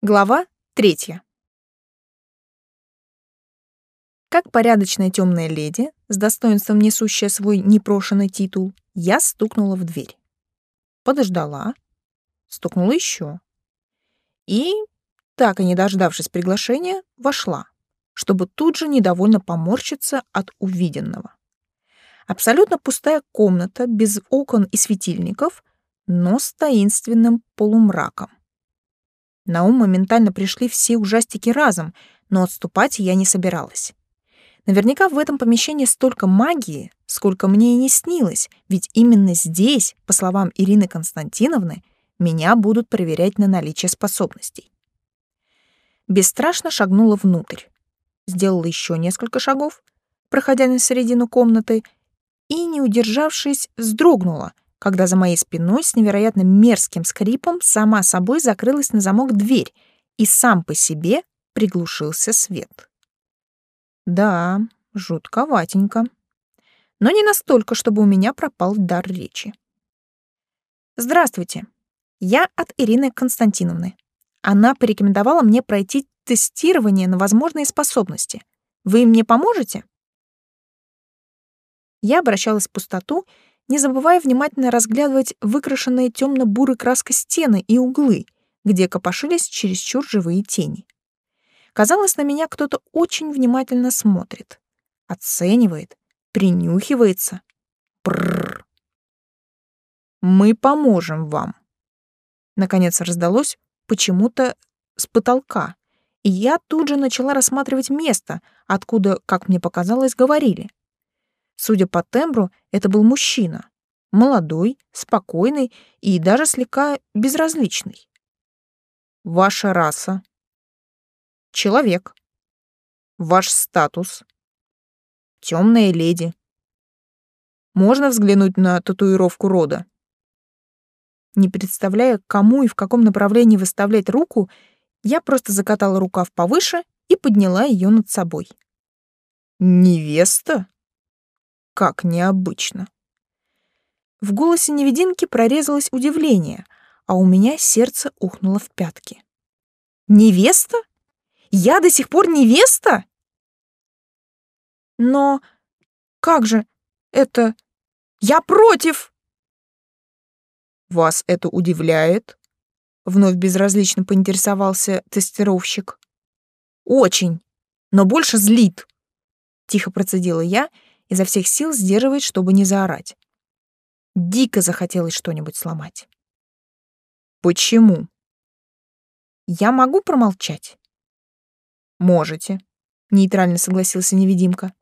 Глава третья. Как порядочная темная леди, с достоинством несущая свой непрошенный титул, я стукнула в дверь. Подождала, стукнула еще. И, так и не дождавшись приглашения, вошла, чтобы тут же недовольно поморщиться от увиденного. Абсолютно пустая комната, без окон и светильников, но с таинственным полумраком. На ум моментально пришли все ужастики разом, но отступать я не собиралась. Наверняка в этом помещении столько магии, сколько мне и не снилось, ведь именно здесь, по словам Ирины Константиновны, меня будут проверять на наличие способностей. Бесстрашно шагнула внутрь. Сделала еще несколько шагов, проходя на середину комнаты, и, не удержавшись, вздрогнула — когда за моей спиной с невероятно мерзким скрипом сама собой закрылась на замок дверь, и сам по себе приглушился свет. Да, жутковатенько. Но не настолько, чтобы у меня пропал дар речи. Здравствуйте. Я от Ирины Константиновны. Она порекомендовала мне пройти тестирование на возможные способности. Вы мне поможете? Я обращалась в пустоту не забывая внимательно разглядывать выкрашенные темно-бурой краской стены и углы, где копошились чересчур живые тени. Казалось, на меня кто-то очень внимательно смотрит, оценивает, принюхивается. Бррр. Мы поможем вам. Наконец раздалось почему-то с потолка, и я тут же начала рассматривать место, откуда, как мне показалось, говорили. Судя по тембру, это был мужчина. Молодой, спокойный и даже слегка безразличный. Ваша раса. Человек. Ваш статус. Темная леди. Можно взглянуть на татуировку рода? Не представляя, кому и в каком направлении выставлять руку, я просто закатала рукав повыше и подняла ее над собой. «Невеста?» Как необычно. В голосе невидимки прорезалось удивление, а у меня сердце ухнуло в пятки. Невеста? Я до сих пор невеста? Но как же это... Я против! Вас это удивляет? Вновь безразлично поинтересовался тестировщик. Очень, но больше злит. Тихо процедила я изо всех сил сдерживает, чтобы не заорать. Дико захотелось что-нибудь сломать. Почему? Я могу промолчать? Можете, нейтрально согласился невидимка.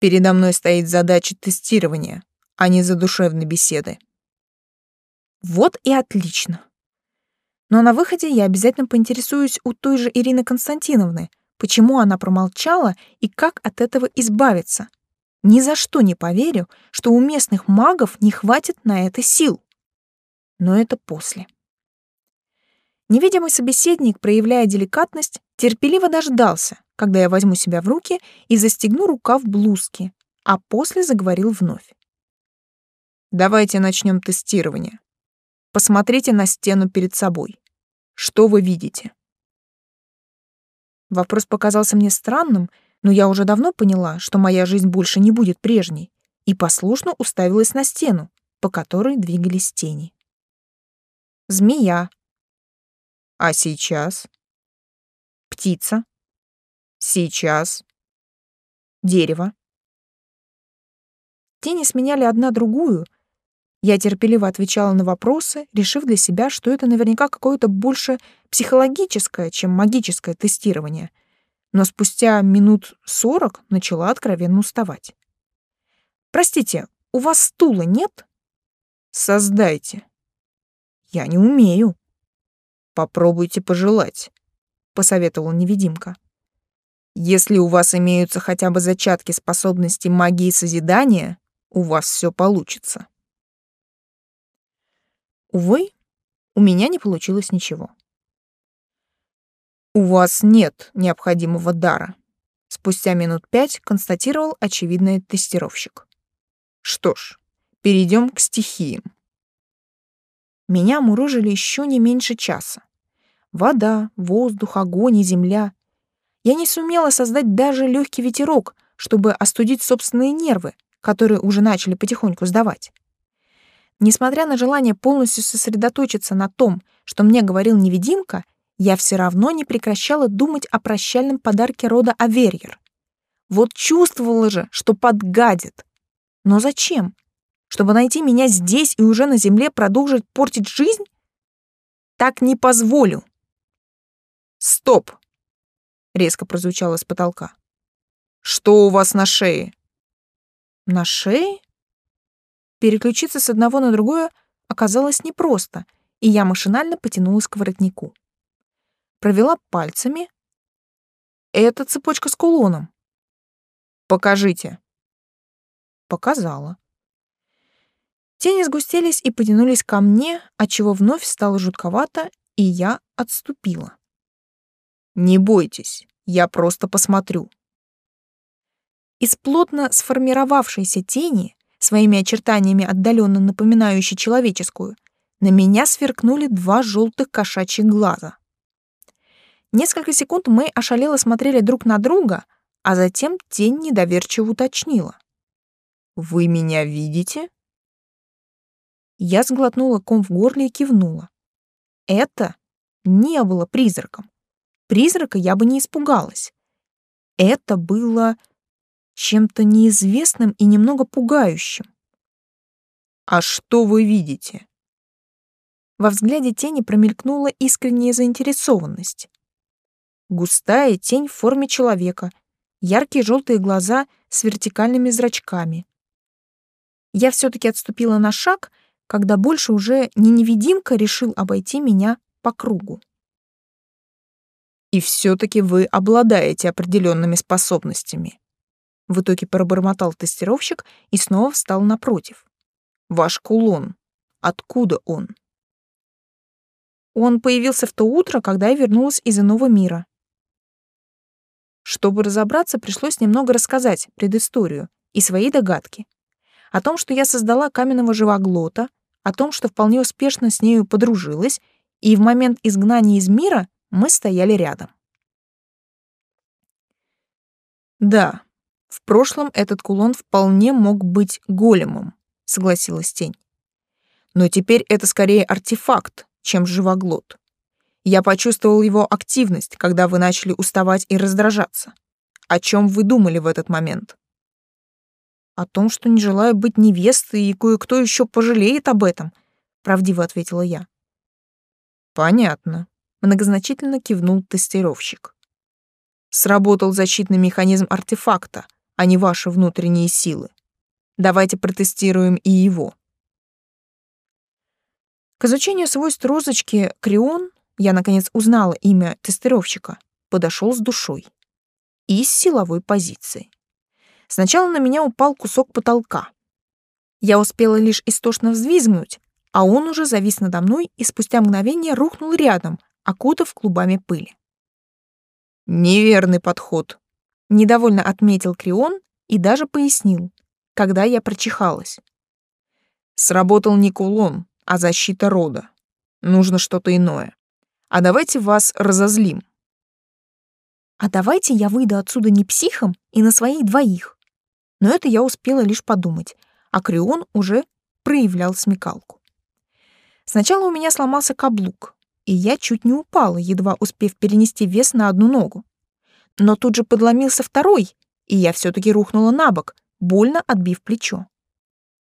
Передо мной стоит задача тестирования, а не задушевной беседы. Вот и отлично. Но на выходе я обязательно поинтересуюсь у той же Ирины Константиновны, почему она промолчала и как от этого избавиться. Ни за что не поверю, что у местных магов не хватит на это сил. Но это после. Невидимый собеседник, проявляя деликатность, терпеливо дождался, когда я возьму себя в руки и застегну рукав блузки, а после заговорил вновь. Давайте начнем тестирование. Посмотрите на стену перед собой. Что вы видите? Вопрос показался мне странным, но я уже давно поняла, что моя жизнь больше не будет прежней, и послушно уставилась на стену, по которой двигались тени. Змея. А сейчас? Птица. Сейчас. Дерево. Тени сменяли одна другую. Я терпеливо отвечала на вопросы, решив для себя, что это наверняка какое-то больше психологическое, чем магическое тестирование — но спустя минут сорок начала откровенно уставать. «Простите, у вас стула нет?» «Создайте». «Я не умею». «Попробуйте пожелать», — посоветовал невидимка. «Если у вас имеются хотя бы зачатки способности магии созидания, у вас все получится». Увы, у меня не получилось ничего. «У вас нет необходимого дара», — спустя минут пять констатировал очевидный тестировщик. «Что ж, перейдем к стихиям». Меня мурыжили еще не меньше часа. Вода, воздух, огонь и земля. Я не сумела создать даже легкий ветерок, чтобы остудить собственные нервы, которые уже начали потихоньку сдавать. Несмотря на желание полностью сосредоточиться на том, что мне говорил невидимка, я все равно не прекращала думать о прощальном подарке рода Аверьер. Вот чувствовала же, что подгадит. Но зачем? Чтобы найти меня здесь и уже на земле продолжить портить жизнь? Так не позволю. Стоп! Резко прозвучало с потолка. Что у вас на шее? На шее? Переключиться с одного на другое оказалось непросто, и я машинально потянулась к воротнику. Провела пальцами. Это цепочка с кулоном. Покажите. Показала. Тени сгустились и потянулись ко мне, отчего вновь стало жутковато, и я отступила. Не бойтесь, я просто посмотрю. Из плотно сформировавшейся тени своими очертаниями отдаленно напоминающей человеческую, на меня сверкнули два желтых кошачьих глаза. Несколько секунд мы ошалело смотрели друг на друга, а затем тень недоверчиво уточнила. «Вы меня видите?» Я сглотнула ком в горле и кивнула. Это не было призраком. Призрака я бы не испугалась. Это было чем-то неизвестным и немного пугающим. «А что вы видите?» Во взгляде тени промелькнула искренняя заинтересованность. Густая тень в форме человека, яркие желтые глаза с вертикальными зрачками. Я все-таки отступила на шаг, когда больше уже не невидимка решил обойти меня по кругу. И все-таки вы обладаете определенными способностями. В итоге пробормотал тестировщик и снова встал напротив. Ваш кулон. Откуда он? Он появился в то утро, когда я вернулась из иного мира. Чтобы разобраться, пришлось немного рассказать предысторию и свои догадки. О том, что я создала каменного живоглота, о том, что вполне успешно с нею подружилась, и в момент изгнания из мира мы стояли рядом. Да, в прошлом этот кулон вполне мог быть големом, согласилась тень. Но теперь это скорее артефакт, чем живоглот. Я почувствовал его активность, когда вы начали уставать и раздражаться. О чем вы думали в этот момент? О том, что не желаю быть невестой, и кое-кто еще пожалеет об этом, правдиво ответила я. Понятно, многозначительно кивнул тестировщик. Сработал защитный механизм артефакта, а не ваши внутренние силы. Давайте протестируем и его. К изучению свойств розочки Крион я, наконец, узнала имя тестировщика, подошел с душой. И с силовой позиции. Сначала на меня упал кусок потолка. Я успела лишь истошно взвизгнуть, а он уже завис надо мной и спустя мгновение рухнул рядом, окутав клубами пыли. «Неверный подход», Недовольно отметил Крион и даже пояснил, когда я прочихалась. Сработал не кулон, а защита рода. Нужно что-то иное. А давайте вас разозлим. А давайте я выйду отсюда не психом и на своих двоих. Но это я успела лишь подумать, а Крион уже проявлял смекалку. Сначала у меня сломался каблук, и я чуть не упала, едва успев перенести вес на одну ногу. Но тут же подломился второй, и я все-таки рухнула на бок, больно отбив плечо.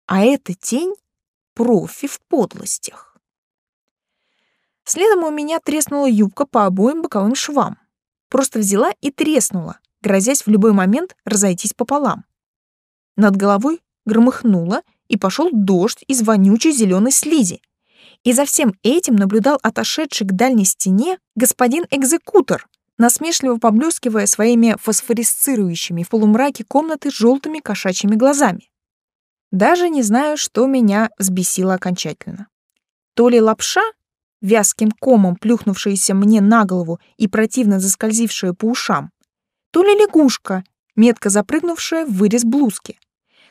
А эта тень — профи в подлостях. Следом у меня треснула юбка по обоим боковым швам. Просто взяла и треснула, грозясь в любой момент разойтись пополам. Над головой громыхнуло, и пошел дождь из вонючей зеленой слизи. И за всем этим наблюдал отошедший к дальней стене господин экзекутор, насмешливо поблескивая своими фосфорисцирующими в полумраке комнаты желтыми кошачьими глазами. Даже не знаю, что меня взбесило окончательно. То ли лапша, вязким комом плюхнувшаяся мне на голову и противно заскользившая по ушам, то ли лягушка, метко запрыгнувшая в вырез блузки.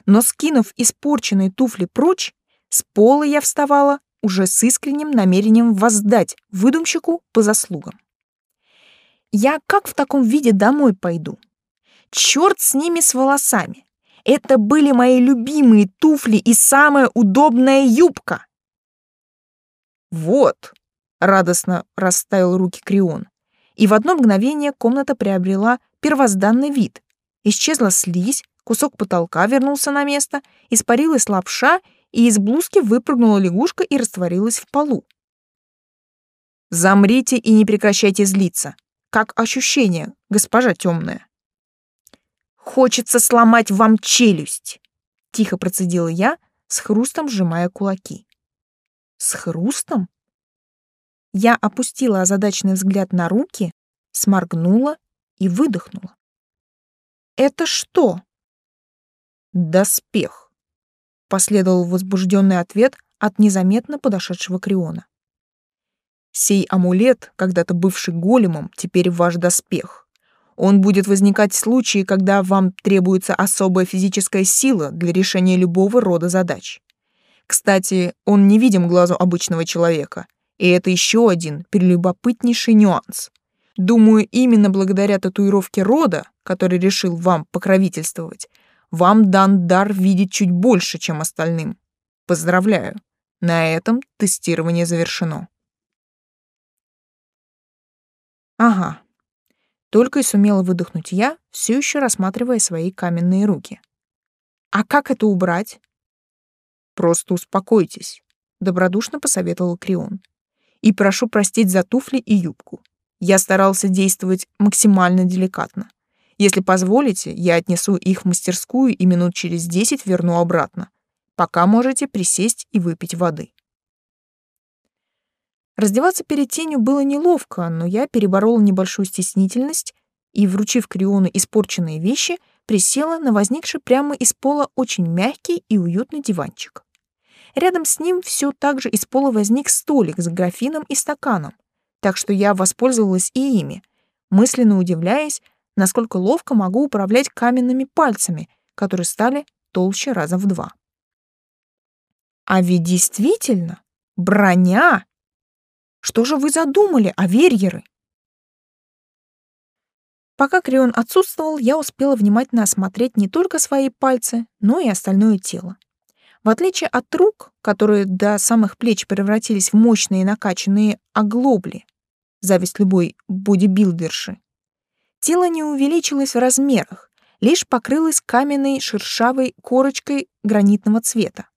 Но скинув испорченные туфли прочь, с пола я вставала уже с искренним намерением воздать выдумщику по заслугам. Я как в таком виде домой пойду? Черт с ними с волосами. Это были мои любимые туфли и самая удобная юбка. Вот, радостно расставил руки Крион. И в одно мгновение комната приобрела первозданный вид. Исчезла слизь, кусок потолка вернулся на место, испарилась лапша, и из блузки выпрыгнула лягушка и растворилась в полу. «Замрите и не прекращайте злиться. Как ощущение, госпожа темная?» «Хочется сломать вам челюсть!» — тихо процедила я, с хрустом сжимая кулаки. «С хрустом?» Я опустила озадаченный взгляд на руки, сморгнула и выдохнула. «Это что?» «Доспех», — последовал возбужденный ответ от незаметно подошедшего Криона. «Сей амулет, когда-то бывший големом, теперь ваш доспех. Он будет возникать в случае, когда вам требуется особая физическая сила для решения любого рода задач. Кстати, он не видим глазу обычного человека, и это еще один прелюбопытнейший нюанс. Думаю, именно благодаря татуировке рода, который решил вам покровительствовать, вам дан дар видеть чуть больше, чем остальным. Поздравляю. На этом тестирование завершено. Ага. Только и сумела выдохнуть я, все еще рассматривая свои каменные руки. А как это убрать? Просто успокойтесь, добродушно посоветовал Крион и прошу простить за туфли и юбку. Я старался действовать максимально деликатно. Если позволите, я отнесу их в мастерскую и минут через десять верну обратно. Пока можете присесть и выпить воды. Раздеваться перед тенью было неловко, но я переборола небольшую стеснительность и, вручив Криону испорченные вещи, присела на возникший прямо из пола очень мягкий и уютный диванчик. Рядом с ним все так же из пола возник столик с графином и стаканом, так что я воспользовалась и ими, мысленно удивляясь, насколько ловко могу управлять каменными пальцами, которые стали толще раза в два. А ведь действительно, броня! Что же вы задумали, аверьеры? Пока Крион отсутствовал, я успела внимательно осмотреть не только свои пальцы, но и остальное тело. В отличие от рук, которые до самых плеч превратились в мощные накачанные оглобли, зависть любой бодибилдерши, тело не увеличилось в размерах, лишь покрылось каменной шершавой корочкой гранитного цвета.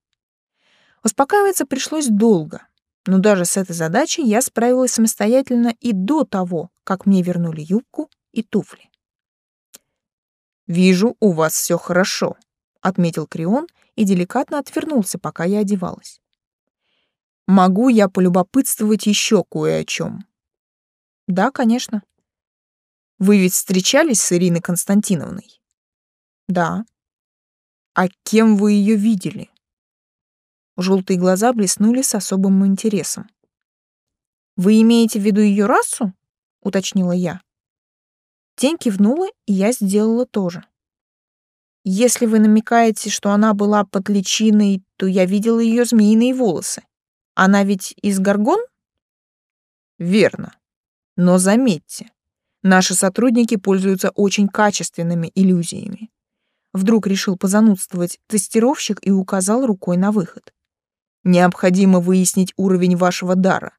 Успокаиваться пришлось долго, но даже с этой задачей я справилась самостоятельно и до того, как мне вернули юбку и туфли. «Вижу, у вас все хорошо», — отметил Крион и деликатно отвернулся, пока я одевалась. «Могу я полюбопытствовать еще кое о чем?» «Да, конечно». «Вы ведь встречались с Ириной Константиновной?» «Да». «А кем вы ее видели?» Желтые глаза блеснули с особым интересом. «Вы имеете в виду ее расу?» — уточнила я. Тень кивнула, и я сделала то же. Если вы намекаете, что она была под личиной, то я видела ее змеиные волосы. Она ведь из Гаргон? Верно. Но заметьте, наши сотрудники пользуются очень качественными иллюзиями. Вдруг решил позанудствовать тестировщик и указал рукой на выход. Необходимо выяснить уровень вашего дара.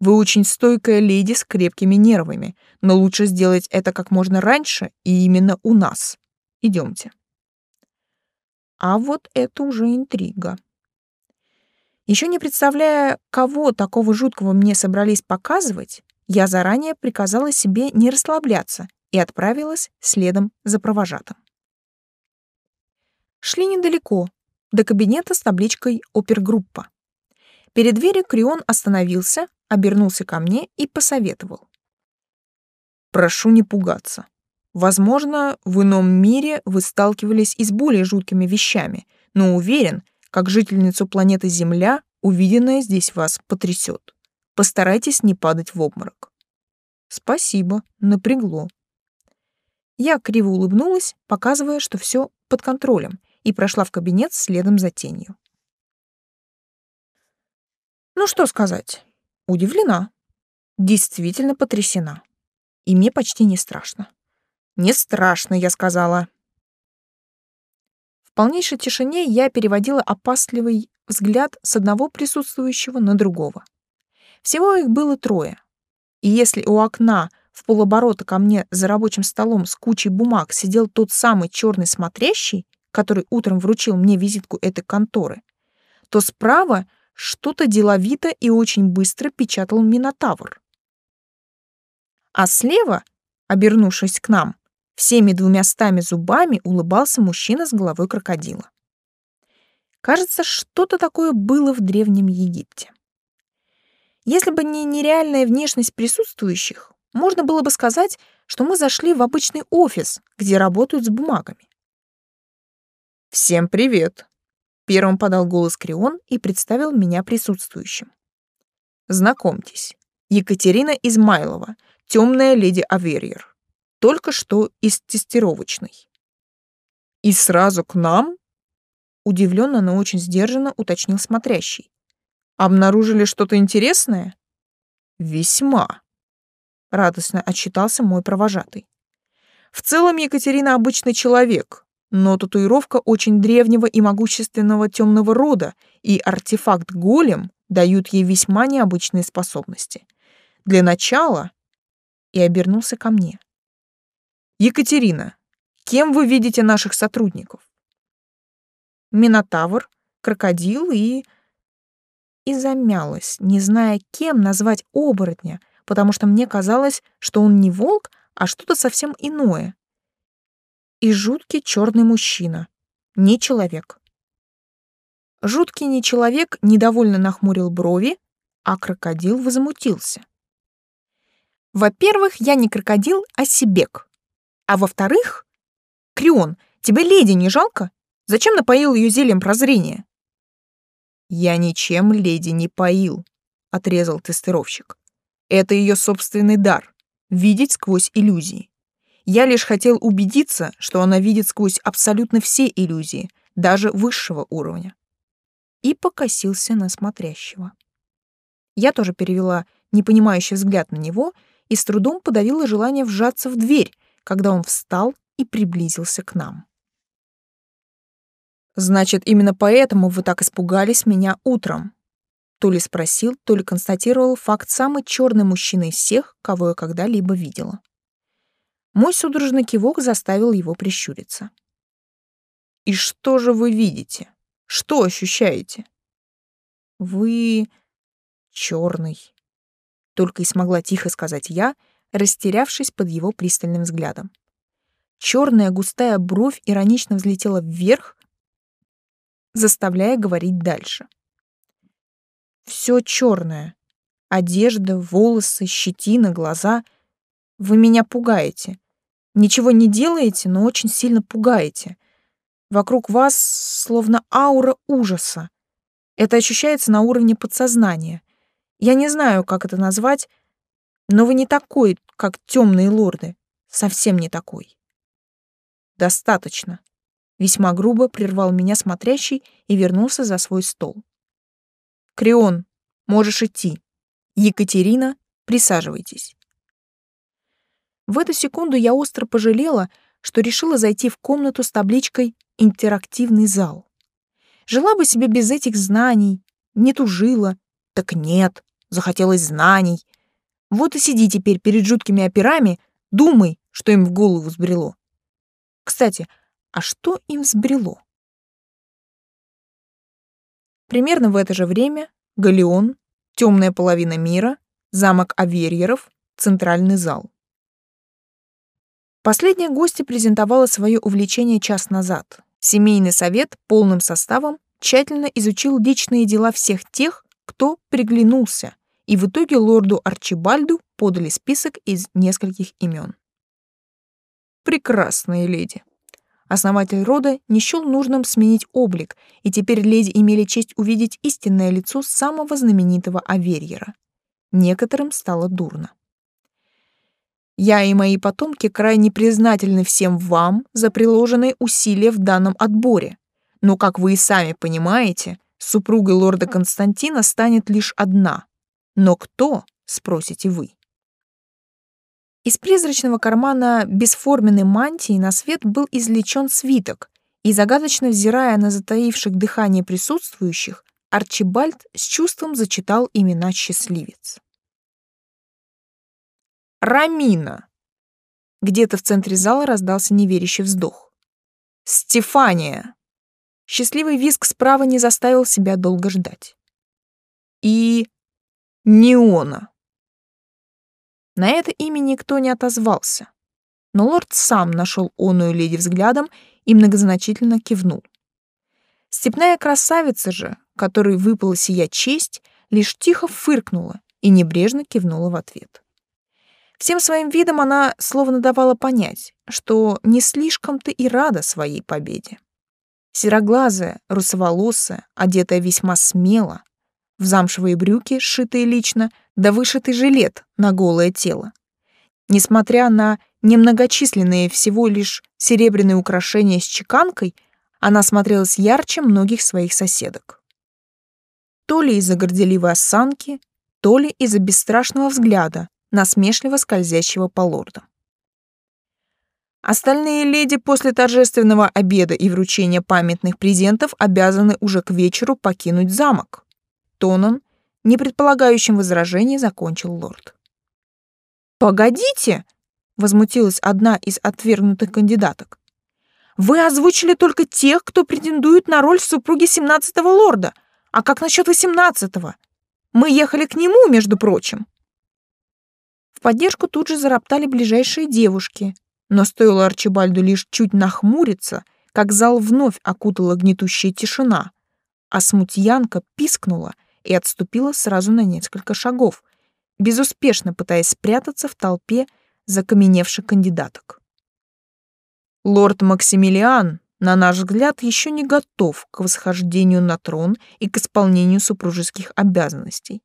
Вы очень стойкая леди с крепкими нервами, но лучше сделать это как можно раньше и именно у нас. Идемте. А вот это уже интрига. Еще не представляя, кого такого жуткого мне собрались показывать, я заранее приказала себе не расслабляться и отправилась следом за провожатым. Шли недалеко, до кабинета с табличкой «Опергруппа». Перед дверью Крион остановился, обернулся ко мне и посоветовал. «Прошу не пугаться. Возможно, в ином мире вы сталкивались и с более жуткими вещами, но уверен, как жительницу планеты Земля, увиденное здесь вас потрясет. Постарайтесь не падать в обморок. Спасибо, напрягло. Я криво улыбнулась, показывая, что все под контролем, и прошла в кабинет следом за тенью. Ну что сказать, удивлена, действительно потрясена. И мне почти не страшно. Не страшно, я сказала. В полнейшей тишине я переводила опасливый взгляд с одного присутствующего на другого. Всего их было трое. И если у окна в полоборота ко мне за рабочим столом с кучей бумаг сидел тот самый черный смотрящий, который утром вручил мне визитку этой конторы, то справа что-то деловито и очень быстро печатал Минотавр. А слева, обернувшись к нам, всеми двумя стами зубами улыбался мужчина с головой крокодила. Кажется, что-то такое было в Древнем Египте. Если бы не нереальная внешность присутствующих, можно было бы сказать, что мы зашли в обычный офис, где работают с бумагами. «Всем привет!» — первым подал голос Крион и представил меня присутствующим. «Знакомьтесь, Екатерина Измайлова, темная леди Аверьер, только что из тестировочной». «И сразу к нам?» — удивленно, но очень сдержанно уточнил смотрящий. «Обнаружили что-то интересное?» «Весьма», — радостно отчитался мой провожатый. «В целом Екатерина обычный человек, но татуировка очень древнего и могущественного темного рода и артефакт голем дают ей весьма необычные способности. Для начала...» И обернулся ко мне. «Екатерина, кем вы видите наших сотрудников?» «Минотавр, крокодил и...» И замялась, не зная, кем назвать оборотня, потому что мне казалось, что он не волк, а что-то совсем иное. И жуткий черный мужчина, не человек. Жуткий не человек недовольно нахмурил брови, а крокодил возмутился. Во-первых, я не крокодил, а себек. А во-вторых, Крион, тебе леди не жалко? Зачем напоил ее зельем прозрения? Я ничем леди не поил, отрезал тестировщик. Это ее собственный дар — видеть сквозь иллюзии. Я лишь хотел убедиться, что она видит сквозь абсолютно все иллюзии, даже высшего уровня. И покосился на смотрящего. Я тоже перевела непонимающий взгляд на него и с трудом подавила желание вжаться в дверь, когда он встал и приблизился к нам. «Значит, именно поэтому вы так испугались меня утром», то ли спросил, то ли констатировал факт самый черный мужчина из всех, кого я когда-либо видела. Мой судорожный кивок заставил его прищуриться. «И что же вы видите? Что ощущаете?» «Вы... черный», — только и смогла тихо сказать я, растерявшись под его пристальным взглядом. Черная густая бровь иронично взлетела вверх, заставляя говорить дальше. — все черное. Одежда, волосы, щетина, глаза. Вы меня пугаете. Ничего не делаете, но очень сильно пугаете. Вокруг вас словно аура ужаса. Это ощущается на уровне подсознания. Я не знаю, как это назвать, но вы не такой, как темные лорды. Совсем не такой. Достаточно. Весьма грубо прервал меня смотрящий и вернулся за свой стол. Крион, можешь идти. Екатерина, присаживайтесь. В эту секунду я остро пожалела, что решила зайти в комнату с табличкой «Интерактивный зал». Жила бы себе без этих знаний, не тужила. Так нет, захотелось знаний. Вот и сиди теперь перед жуткими операми, думай, что им в голову взбрело. Кстати, а что им взбрело? Примерно в это же время Галеон, темная половина мира, замок Аверьеров, центральный зал. Последняя гостья презентовала свое увлечение час назад. Семейный совет полным составом тщательно изучил личные дела всех тех, кто приглянулся, и в итоге лорду Арчибальду подали список из нескольких имен. Прекрасные леди. Основатель рода не счел нужным сменить облик, и теперь леди имели честь увидеть истинное лицо самого знаменитого Аверьера. Некоторым стало дурно. Я и мои потомки крайне признательны всем вам за приложенные усилия в данном отборе, но, как вы и сами понимаете, Супругой лорда Константина станет лишь одна. Но кто, спросите вы? Из призрачного кармана бесформенной мантии на свет был извлечен свиток, и, загадочно взирая на затаивших дыхание присутствующих, Арчибальд с чувством зачитал имена счастливец. «Рамина!» Где-то в центре зала раздался неверящий вздох. «Стефания!» Счастливый визг справа не заставил себя долго ждать. «И... Неона!» На это имя никто не отозвался, но лорд сам нашел оную леди взглядом и многозначительно кивнул. Степная красавица же, которой выпала сия честь, лишь тихо фыркнула и небрежно кивнула в ответ. Всем своим видом она словно давала понять, что не слишком-то и рада своей победе. Сероглазая, русоволосая, одетая весьма смело, в замшевые брюки, сшитые лично, да вышитый жилет на голое тело. Несмотря на немногочисленные всего лишь серебряные украшения с чеканкой, она смотрелась ярче многих своих соседок. То ли из-за горделивой осанки, то ли из-за бесстрашного взгляда, насмешливо скользящего по лордам. Остальные леди после торжественного обеда и вручения памятных презентов обязаны уже к вечеру покинуть замок тоном, не предполагающим возражений, закончил лорд. «Погодите!» — возмутилась одна из отвергнутых кандидаток. «Вы озвучили только тех, кто претендует на роль супруги семнадцатого лорда. А как насчет восемнадцатого? Мы ехали к нему, между прочим». В поддержку тут же зароптали ближайшие девушки, но стоило Арчибальду лишь чуть нахмуриться, как зал вновь окутала гнетущая тишина, а смутьянка пискнула — и отступила сразу на несколько шагов, безуспешно пытаясь спрятаться в толпе закаменевших кандидаток. Лорд Максимилиан, на наш взгляд, еще не готов к восхождению на трон и к исполнению супружеских обязанностей.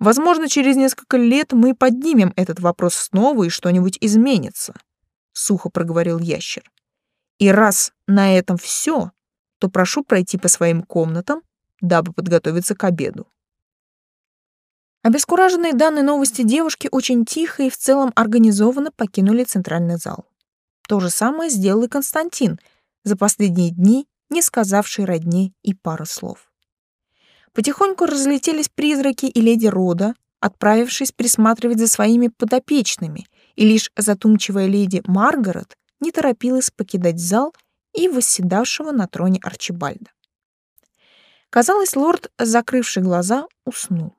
Возможно, через несколько лет мы поднимем этот вопрос снова и что-нибудь изменится, сухо проговорил ящер. И раз на этом все, то прошу пройти по своим комнатам дабы подготовиться к обеду. Обескураженные данной новости девушки очень тихо и в целом организованно покинули центральный зал. То же самое сделал и Константин, за последние дни не сказавший родне и пары слов. Потихоньку разлетелись призраки и леди рода, отправившись присматривать за своими подопечными, и лишь затумчивая леди Маргарет не торопилась покидать зал и восседавшего на троне Арчибальда. Казалось, лорд, закрывший глаза, уснул.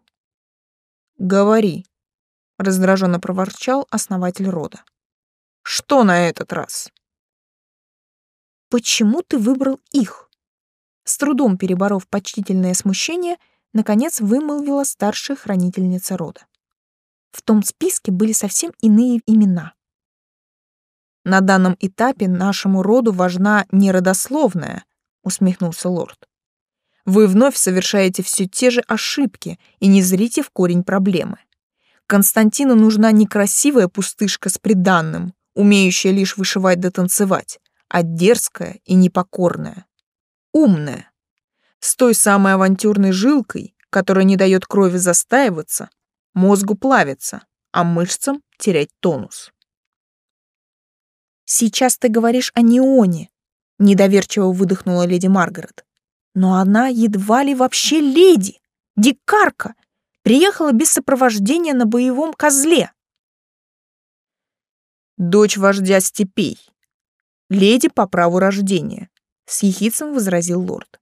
«Говори», — раздраженно проворчал основатель рода. «Что на этот раз?» «Почему ты выбрал их?» С трудом переборов почтительное смущение, наконец вымолвила старшая хранительница рода. В том списке были совсем иные имена. «На данном этапе нашему роду важна не родословная», — усмехнулся лорд вы вновь совершаете все те же ошибки и не зрите в корень проблемы. Константину нужна не красивая пустышка с приданным, умеющая лишь вышивать да танцевать, а дерзкая и непокорная. Умная. С той самой авантюрной жилкой, которая не дает крови застаиваться, мозгу плавиться, а мышцам терять тонус. «Сейчас ты говоришь о Неоне», — недоверчиво выдохнула леди Маргарет. Но она едва ли вообще леди, дикарка, приехала без сопровождения на боевом козле. Дочь вождя степей. Леди по праву рождения, с ехицем возразил лорд.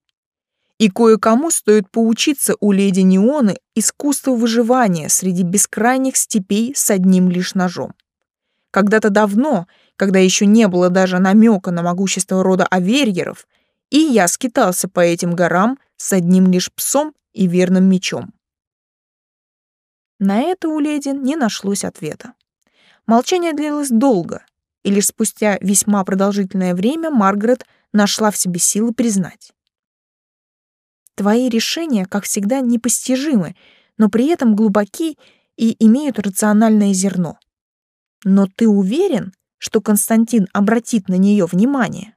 И кое-кому стоит поучиться у леди Неоны искусству выживания среди бескрайних степей с одним лишь ножом. Когда-то давно, когда еще не было даже намека на могущество рода Аверьеров, и я скитался по этим горам с одним лишь псом и верным мечом. На это у леди не нашлось ответа. Молчание длилось долго, и лишь спустя весьма продолжительное время Маргарет нашла в себе силы признать. Твои решения, как всегда, непостижимы, но при этом глубоки и имеют рациональное зерно. Но ты уверен, что Константин обратит на нее внимание?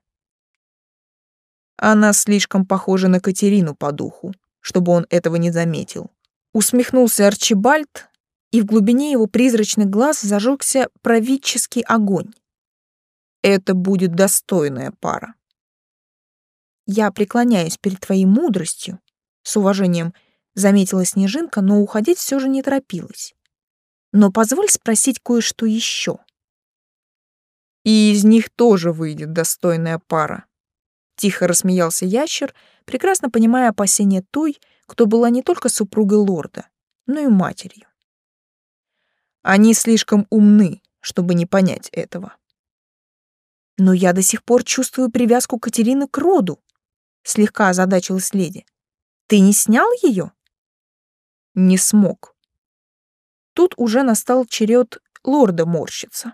Она слишком похожа на Катерину по духу, чтобы он этого не заметил. Усмехнулся Арчибальд, и в глубине его призрачных глаз зажегся правительский огонь. Это будет достойная пара. Я преклоняюсь перед твоей мудростью, с уважением заметила Снежинка, но уходить все же не торопилась. Но позволь спросить кое-что еще. И из них тоже выйдет достойная пара. Тихо рассмеялся ящер, прекрасно понимая опасения той, кто была не только супругой лорда, но и матерью. Они слишком умны, чтобы не понять этого. Но я до сих пор чувствую привязку Катерины к роду, слегка озадачилась леди. Ты не снял ее? Не смог. Тут уже настал черед лорда морщиться.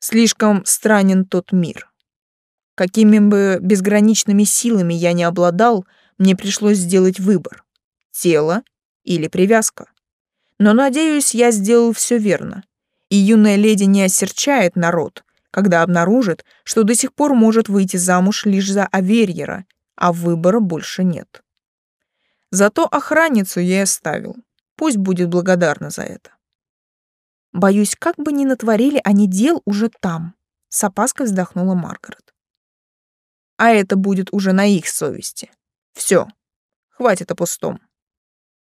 Слишком странен тот мир. Какими бы безграничными силами я не обладал, мне пришлось сделать выбор — тело или привязка. Но, надеюсь, я сделал все верно. И юная леди не осерчает народ, когда обнаружит, что до сих пор может выйти замуж лишь за Аверьера, а выбора больше нет. Зато охранницу я оставил. Пусть будет благодарна за это. Боюсь, как бы ни натворили они дел уже там, с опаской вздохнула Маргарет. А это будет уже на их совести. Все, хватит о пустом.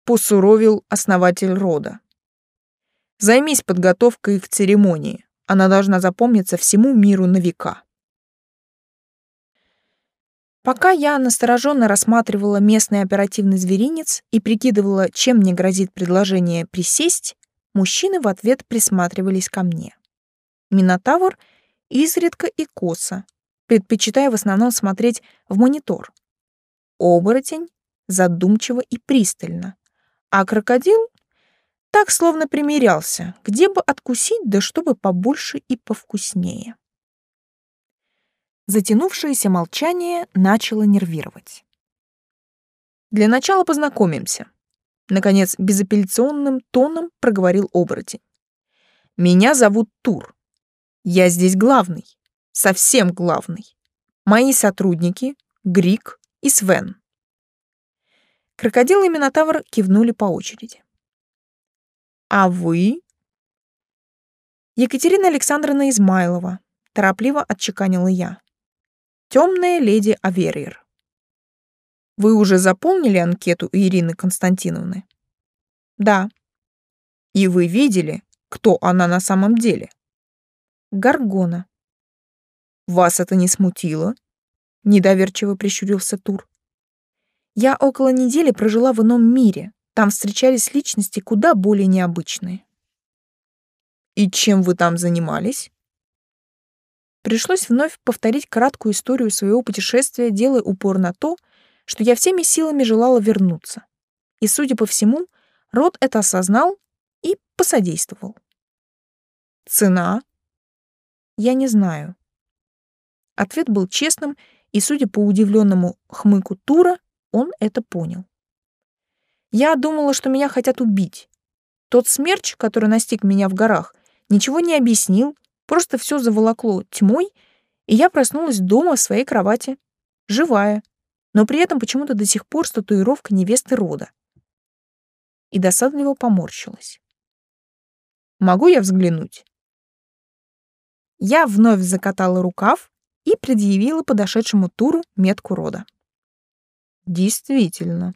Посуровил основатель рода. Займись подготовкой к церемонии. Она должна запомниться всему миру на века. Пока я настороженно рассматривала местный оперативный зверинец и прикидывала, чем мне грозит предложение присесть, мужчины в ответ присматривались ко мне. Минотавр изредка и косо, предпочитая в основном смотреть в монитор. Оборотень задумчиво и пристально, а крокодил так словно примирялся, где бы откусить, да чтобы побольше и повкуснее. Затянувшееся молчание начало нервировать. «Для начала познакомимся», — наконец безапелляционным тоном проговорил оборотень. «Меня зовут Тур. Я здесь главный, совсем главный. Мои сотрудники — Грик и Свен. Крокодил и Минотавр кивнули по очереди. «А вы?» «Екатерина Александровна Измайлова», — торопливо отчеканила я. «Темная леди Аверьер». «Вы уже заполнили анкету Ирины Константиновны?» «Да». «И вы видели, кто она на самом деле?» «Гаргона». «Вас это не смутило?» — недоверчиво прищурился Тур. Я около недели прожила в ином мире. Там встречались личности куда более необычные. И чем вы там занимались? Пришлось вновь повторить краткую историю своего путешествия, делая упор на то, что я всеми силами желала вернуться. И, судя по всему, род это осознал и посодействовал. Цена? Я не знаю. Ответ был честным, и, судя по удивленному хмыку Тура, он это понял. Я думала, что меня хотят убить. Тот смерч, который настиг меня в горах, ничего не объяснил, просто все заволокло тьмой, и я проснулась дома в своей кровати, живая, но при этом почему-то до сих пор с татуировкой невесты рода. И досадливо поморщилась. «Могу я взглянуть?» Я вновь закатала рукав и предъявила подошедшему туру метку рода. Действительно.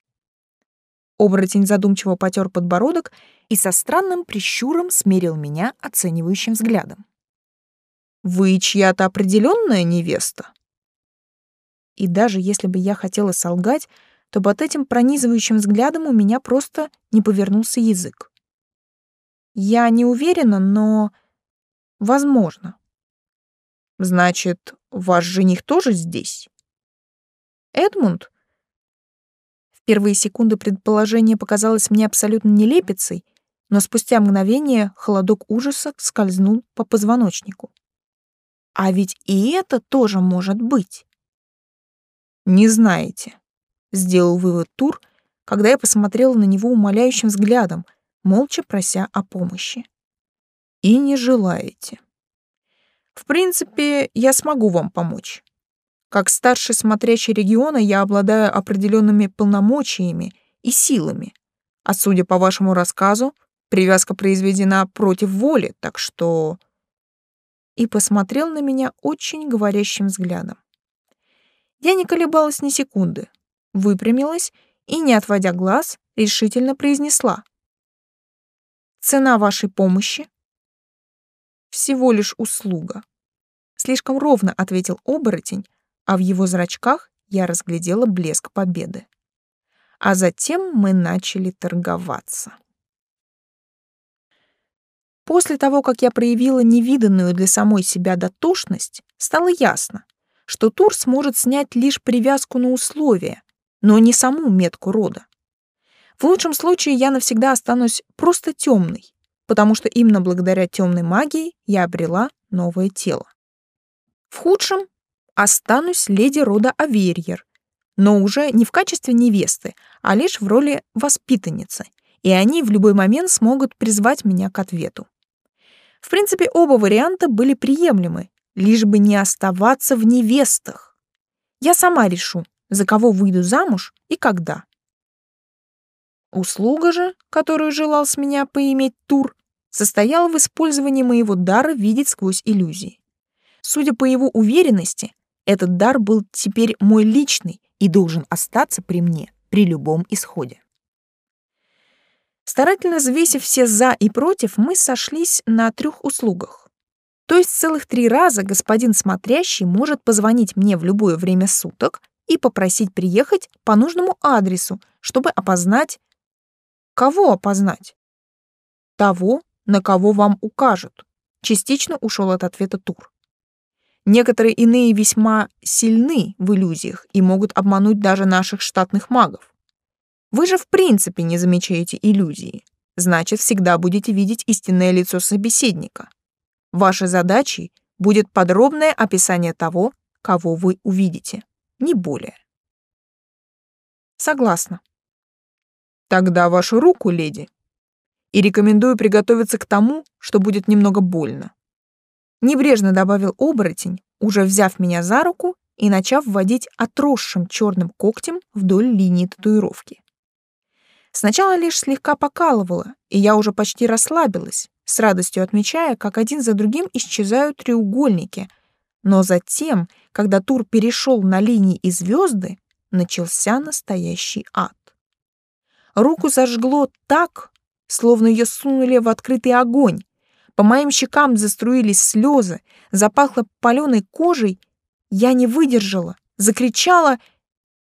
Оборотень задумчиво потер подбородок и со странным прищуром смерил меня оценивающим взглядом. «Вы чья-то определенная невеста?» И даже если бы я хотела солгать, то под этим пронизывающим взглядом у меня просто не повернулся язык. Я не уверена, но... Возможно. Значит, ваш жених тоже здесь? Эдмунд? Первые секунды предположение показалось мне абсолютно нелепицей, но спустя мгновение холодок ужаса скользнул по позвоночнику. А ведь и это тоже может быть. Не знаете, сделал вывод Тур, когда я посмотрела на него умоляющим взглядом, молча прося о помощи. И не желаете. В принципе, я смогу вам помочь. Как старший смотрящий региона я обладаю определенными полномочиями и силами. А судя по вашему рассказу, привязка произведена против воли, так что...» И посмотрел на меня очень говорящим взглядом. Я не колебалась ни секунды, выпрямилась и, не отводя глаз, решительно произнесла. «Цена вашей помощи?» «Всего лишь услуга», — слишком ровно ответил оборотень, а в его зрачках я разглядела блеск победы. А затем мы начали торговаться. После того, как я проявила невиданную для самой себя дотошность, стало ясно, что Тур сможет снять лишь привязку на условия, но не саму метку рода. В лучшем случае я навсегда останусь просто темной, потому что именно благодаря темной магии я обрела новое тело. В худшем останусь леди рода Аверьер, но уже не в качестве невесты, а лишь в роли воспитанницы, и они в любой момент смогут призвать меня к ответу. В принципе, оба варианта были приемлемы, лишь бы не оставаться в невестах. Я сама решу, за кого выйду замуж и когда. Услуга же, которую желал с меня поиметь Тур, состояла в использовании моего дара видеть сквозь иллюзии. Судя по его уверенности, этот дар был теперь мой личный и должен остаться при мне при любом исходе. Старательно взвесив все «за» и «против», мы сошлись на трех услугах. То есть целых три раза господин смотрящий может позвонить мне в любое время суток и попросить приехать по нужному адресу, чтобы опознать... Кого опознать? Того, на кого вам укажут. Частично ушел от ответа Тур. Некоторые иные весьма сильны в иллюзиях и могут обмануть даже наших штатных магов. Вы же в принципе не замечаете иллюзии. Значит, всегда будете видеть истинное лицо собеседника. Вашей задачей будет подробное описание того, кого вы увидите, не более. Согласна. Тогда вашу руку, леди. И рекомендую приготовиться к тому, что будет немного больно. Небрежно добавил оборотень, уже взяв меня за руку и начав вводить отросшим черным когтем вдоль линии татуировки. Сначала лишь слегка покалывало, и я уже почти расслабилась, с радостью отмечая, как один за другим исчезают треугольники. Но затем, когда тур перешел на линии и звезды, начался настоящий ад. Руку зажгло так, словно ее сунули в открытый огонь. По моим щекам заструились слезы, запахло паленой кожей. Я не выдержала, закричала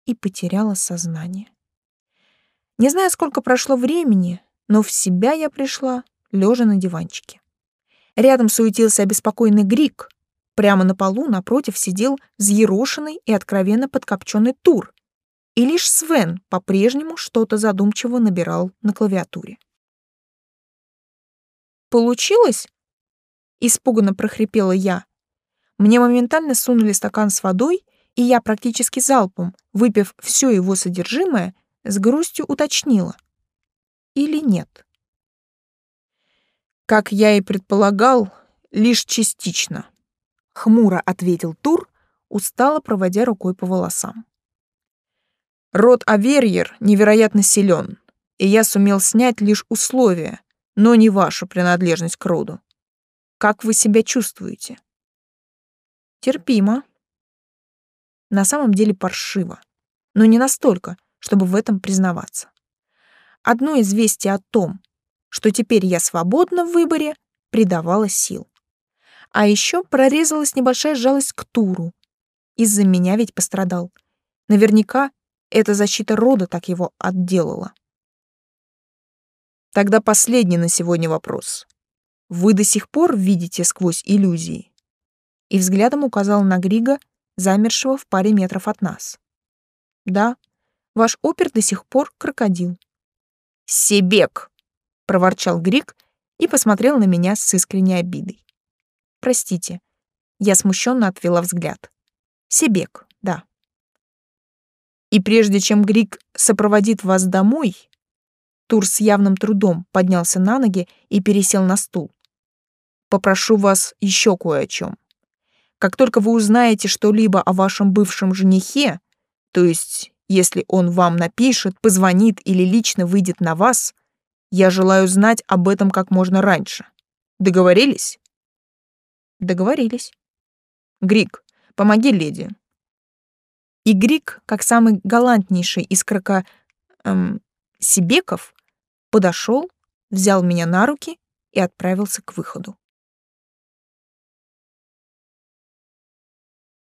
и потеряла сознание. Не знаю, сколько прошло времени, но в себя я пришла, лежа на диванчике. Рядом суетился обеспокоенный Грик. Прямо на полу напротив сидел взъерошенный и откровенно подкопченный Тур. И лишь Свен по-прежнему что-то задумчиво набирал на клавиатуре. «Получилось?» — испуганно прохрипела я. Мне моментально сунули стакан с водой, и я практически залпом, выпив все его содержимое, с грустью уточнила. Или нет? Как я и предполагал, лишь частично. Хмуро ответил Тур, устало проводя рукой по волосам. Род Аверьер невероятно силен, и я сумел снять лишь условия, но не вашу принадлежность к роду. Как вы себя чувствуете? Терпимо. На самом деле паршиво, но не настолько, чтобы в этом признаваться. Одно известие о том, что теперь я свободна в выборе, придавало сил. А еще прорезалась небольшая жалость к Туру. Из-за меня ведь пострадал. Наверняка эта защита рода так его отделала. Тогда последний на сегодня вопрос. Вы до сих пор видите сквозь иллюзии? И взглядом указал на Грига, замершего в паре метров от нас. Да, ваш опер до сих пор крокодил. Себек, проворчал Григ и посмотрел на меня с искренней обидой. Простите, я смущенно отвела взгляд. Себек, да. И прежде чем Григ сопроводит вас домой, Тур с явным трудом поднялся на ноги и пересел на стул. «Попрошу вас еще кое о чем. Как только вы узнаете что-либо о вашем бывшем женихе, то есть если он вам напишет, позвонит или лично выйдет на вас, я желаю знать об этом как можно раньше. Договорились? Договорились. Грик, помоги леди. И Грик, как самый галантнейший из крока... Эм, Сибеков, подошел, взял меня на руки и отправился к выходу.